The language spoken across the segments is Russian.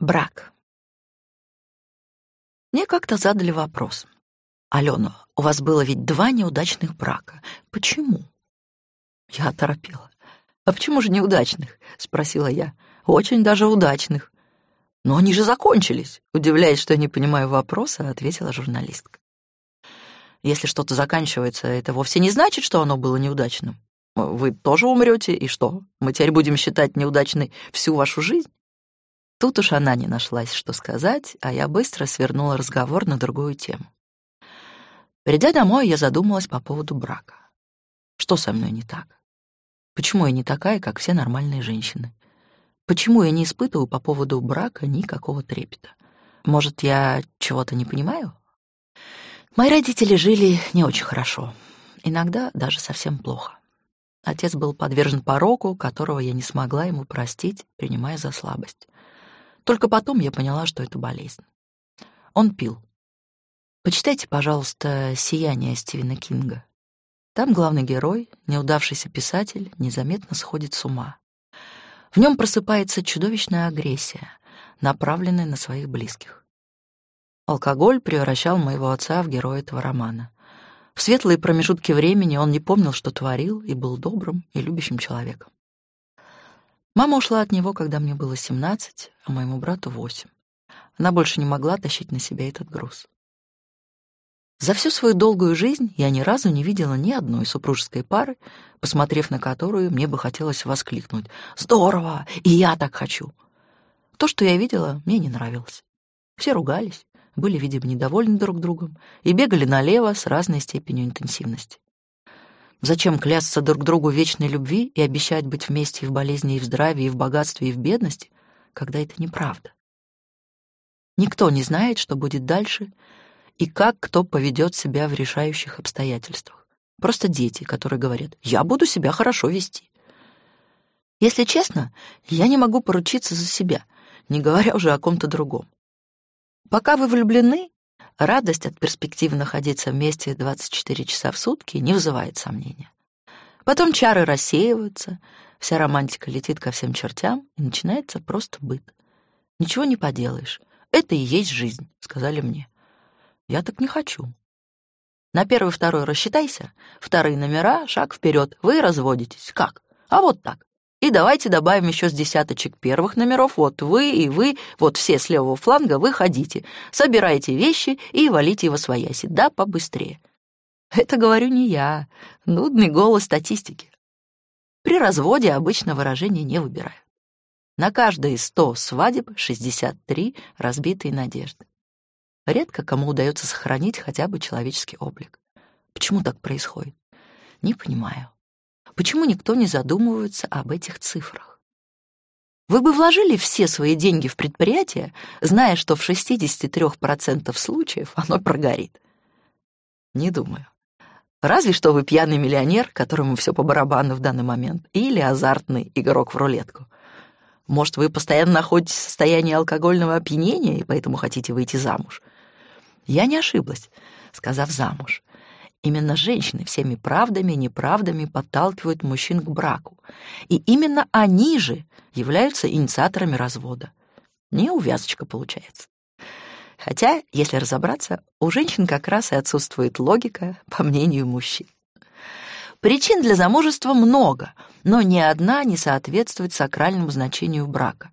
Брак. Мне как-то задали вопрос. «Алена, у вас было ведь два неудачных брака. Почему?» Я оторопела. «А почему же неудачных?» — спросила я. «Очень даже удачных». «Но они же закончились», — удивляясь, что я не понимаю вопроса, ответила журналистка. «Если что-то заканчивается, это вовсе не значит, что оно было неудачным. Вы тоже умрете, и что? Мы теперь будем считать неудачной всю вашу жизнь?» Тут уж она не нашлась, что сказать, а я быстро свернула разговор на другую тему. Придя домой, я задумалась по поводу брака. Что со мной не так? Почему я не такая, как все нормальные женщины? Почему я не испытываю по поводу брака никакого трепета? Может, я чего-то не понимаю? Мои родители жили не очень хорошо, иногда даже совсем плохо. Отец был подвержен пороку, которого я не смогла ему простить, принимая за слабость. Только потом я поняла, что это болезнь. Он пил. Почитайте, пожалуйста, «Сияние» Стивена Кинга. Там главный герой, неудавшийся писатель, незаметно сходит с ума. В нем просыпается чудовищная агрессия, направленная на своих близких. Алкоголь превращал моего отца в героя этого романа. В светлые промежутки времени он не помнил, что творил, и был добрым и любящим человеком. Мама ушла от него, когда мне было 17, а моему брату 8. Она больше не могла тащить на себя этот груз. За всю свою долгую жизнь я ни разу не видела ни одной супружеской пары, посмотрев на которую мне бы хотелось воскликнуть «Здорово! И я так хочу!». То, что я видела, мне не нравилось. Все ругались, были, видимо, недовольны друг другом и бегали налево с разной степенью интенсивности. Зачем клясться друг другу вечной любви и обещать быть вместе и в болезни, и в здравии, и в богатстве, и в бедности, когда это неправда? Никто не знает, что будет дальше и как кто поведет себя в решающих обстоятельствах. Просто дети, которые говорят «я буду себя хорошо вести». Если честно, я не могу поручиться за себя, не говоря уже о ком-то другом. Пока вы влюблены, Радость от перспективы находиться вместе 24 часа в сутки не вызывает сомнения. Потом чары рассеиваются, вся романтика летит ко всем чертям, и начинается просто быт. Ничего не поделаешь. Это и есть жизнь, сказали мне. Я так не хочу. На первый, второй рассчитайся, вторые номера, шаг вперед. Вы разводитесь. Как? А вот так. И давайте добавим еще с десяточек первых номеров. Вот вы и вы, вот все с левого фланга, выходите, собирайте вещи и валите его свояси. Да, побыстрее. Это говорю не я. Нудный голос статистики. При разводе обычно выражение не выбирают. На каждые сто свадеб 63 разбитые надежды. Редко кому удается сохранить хотя бы человеческий облик. Почему так происходит? Не понимаю. Почему никто не задумывается об этих цифрах? Вы бы вложили все свои деньги в предприятие, зная, что в 63% случаев оно прогорит? Не думаю. Разве что вы пьяный миллионер, которому все по барабану в данный момент, или азартный игрок в рулетку. Может, вы постоянно находитесь в состоянии алкогольного опьянения и поэтому хотите выйти замуж? Я не ошиблась, сказав замуж. Именно женщины всеми правдами и неправдами подталкивают мужчин к браку. И именно они же являются инициаторами развода. Неувязочка получается. Хотя, если разобраться, у женщин как раз и отсутствует логика, по мнению мужчин. Причин для замужества много, но ни одна не соответствует сакральному значению брака.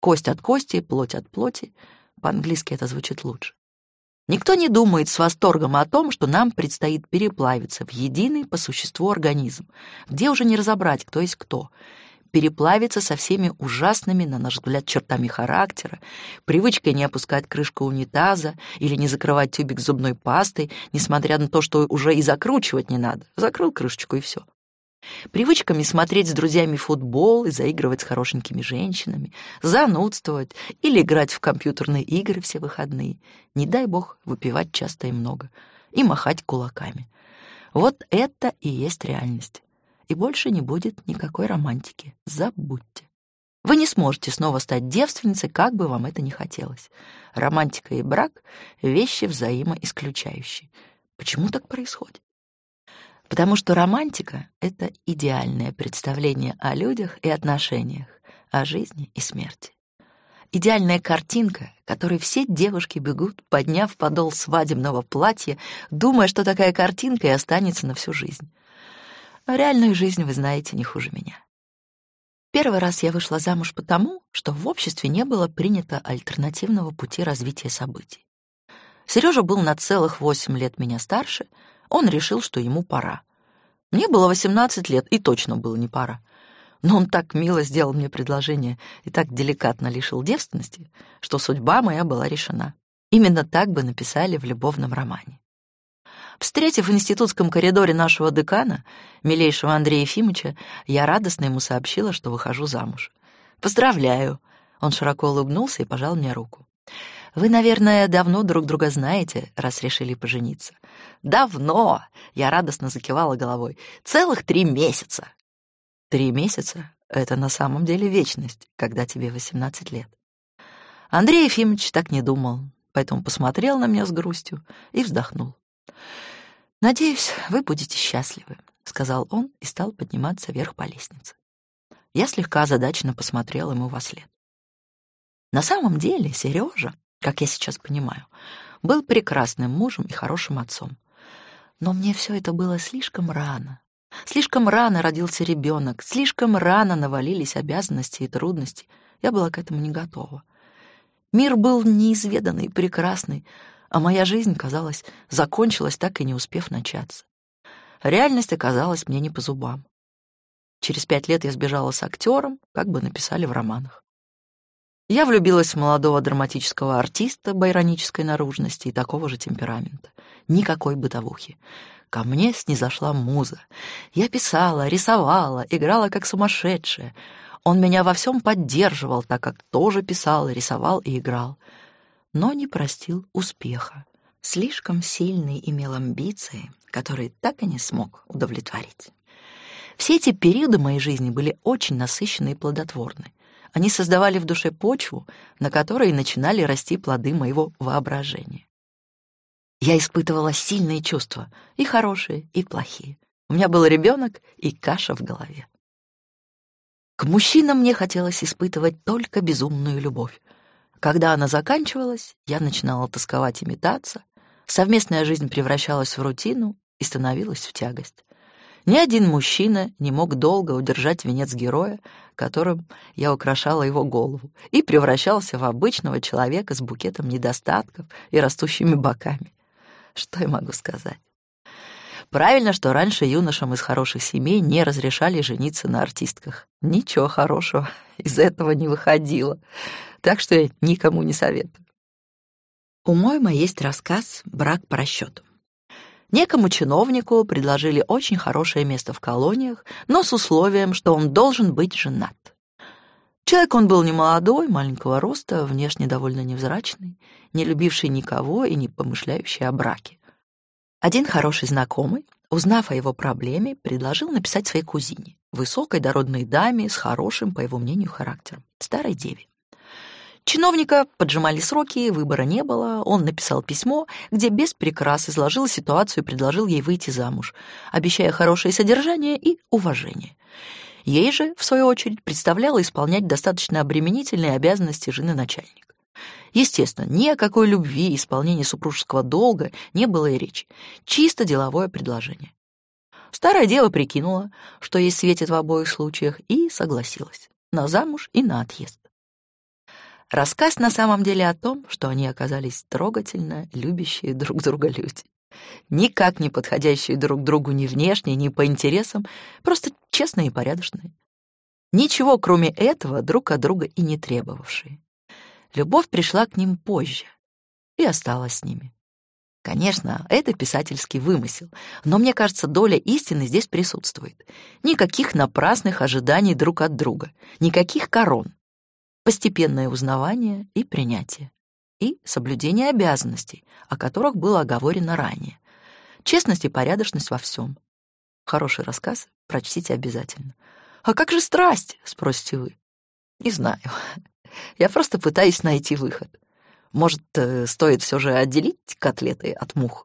Кость от кости, плоть от плоти. По-английски это звучит лучше. Никто не думает с восторгом о том, что нам предстоит переплавиться в единый по существу организм, где уже не разобрать, кто есть кто, переплавиться со всеми ужасными, на наш взгляд, чертами характера, привычкой не опускать крышку унитаза или не закрывать тюбик зубной пастой, несмотря на то, что уже и закручивать не надо. Закрыл крышечку и все привычками смотреть с друзьями футбол и заигрывать с хорошенькими женщинами, занудствовать или играть в компьютерные игры все выходные, не дай бог выпивать часто и много, и махать кулаками. Вот это и есть реальность. И больше не будет никакой романтики. Забудьте. Вы не сможете снова стать девственницей, как бы вам это ни хотелось. Романтика и брак — вещи взаимоисключающие. Почему так происходит? Потому что романтика — это идеальное представление о людях и отношениях, о жизни и смерти. Идеальная картинка, которой все девушки бегут, подняв подол свадебного платья, думая, что такая картинка и останется на всю жизнь. А реальную жизнь вы знаете не хуже меня. Первый раз я вышла замуж потому, что в обществе не было принято альтернативного пути развития событий. Сережа был на целых восемь лет меня старше, он решил, что ему пора. Мне было восемнадцать лет, и точно было не пора. Но он так мило сделал мне предложение и так деликатно лишил девственности, что судьба моя была решена. Именно так бы написали в любовном романе. Встретив в институтском коридоре нашего декана, милейшего Андрея Ефимовича, я радостно ему сообщила, что выхожу замуж. «Поздравляю!» Он широко улыбнулся и пожал мне руку. «Вы, наверное, давно друг друга знаете, раз решили пожениться». «Давно!» — я радостно закивала головой. «Целых три месяца!» «Три месяца — это на самом деле вечность, когда тебе 18 лет». Андрей Ефимович так не думал, поэтому посмотрел на меня с грустью и вздохнул. «Надеюсь, вы будете счастливы», — сказал он и стал подниматься вверх по лестнице. Я слегка озадаченно посмотрел ему во след. На самом деле Сережа, как я сейчас понимаю, был прекрасным мужем и хорошим отцом. Но мне все это было слишком рано. Слишком рано родился ребенок, слишком рано навалились обязанности и трудности. Я была к этому не готова. Мир был неизведанный, прекрасный, а моя жизнь, казалось, закончилась, так и не успев начаться. Реальность оказалась мне не по зубам. Через пять лет я сбежала с актером, как бы написали в романах. Я влюбилась в молодого драматического артиста байронической наружности и такого же темперамента. Никакой бытовухи. Ко мне снизошла муза. Я писала, рисовала, играла как сумасшедшая. Он меня во всем поддерживал, так как тоже писал, рисовал и играл но не простил успеха. Слишком сильный имел амбиции, которые так и не смог удовлетворить. Все эти периоды моей жизни были очень насыщенны и плодотворны. Они создавали в душе почву, на которой начинали расти плоды моего воображения. Я испытывала сильные чувства, и хорошие, и плохие. У меня был ребенок и каша в голове. К мужчинам мне хотелось испытывать только безумную любовь, когда она заканчивалась, я начинала тосковать и метаться, совместная жизнь превращалась в рутину и становилась в тягость. Ни один мужчина не мог долго удержать венец героя, которым я украшала его голову, и превращался в обычного человека с букетом недостатков и растущими боками. Что я могу сказать? Правильно, что раньше юношам из хороших семей не разрешали жениться на артистках. Ничего хорошего из этого не выходило так что я никому не советую. У Мойма есть рассказ «Брак по расчету». Некому чиновнику предложили очень хорошее место в колониях, но с условием, что он должен быть женат. Человек он был не молодой, маленького роста, внешне довольно невзрачный, не любивший никого и не помышляющий о браке. Один хороший знакомый, узнав о его проблеме, предложил написать своей кузине, высокой дородной даме с хорошим, по его мнению, характером, старой деве. Чиновника поджимали сроки, выбора не было. Он написал письмо, где без прикрас изложил ситуацию и предложил ей выйти замуж, обещая хорошее содержание и уважение. Ей же, в свою очередь, представляло исполнять достаточно обременительные обязанности жены начальника. Естественно, ни о какой любви и исполнении супружеского долга не было и речи. Чисто деловое предложение. Старая дева прикинула, что ей светит в обоих случаях, и согласилась на замуж и на отъезд. Рассказ на самом деле о том, что они оказались трогательно любящие друг друга люди. Никак не подходящие друг другу ни внешне, ни по интересам, просто честные и порядочные. Ничего, кроме этого, друг от друга и не требовавшие. Любовь пришла к ним позже и осталась с ними. Конечно, это писательский вымысел, но мне кажется, доля истины здесь присутствует. Никаких напрасных ожиданий друг от друга, никаких корон, постепенное узнавание и принятие, и соблюдение обязанностей, о которых было оговорено ранее. Честность и порядочность во всем. Хороший рассказ прочтите обязательно. «А как же страсть?» — спросите вы. Не знаю. Я просто пытаюсь найти выход. Может, э, стоит все же отделить котлеты от мух?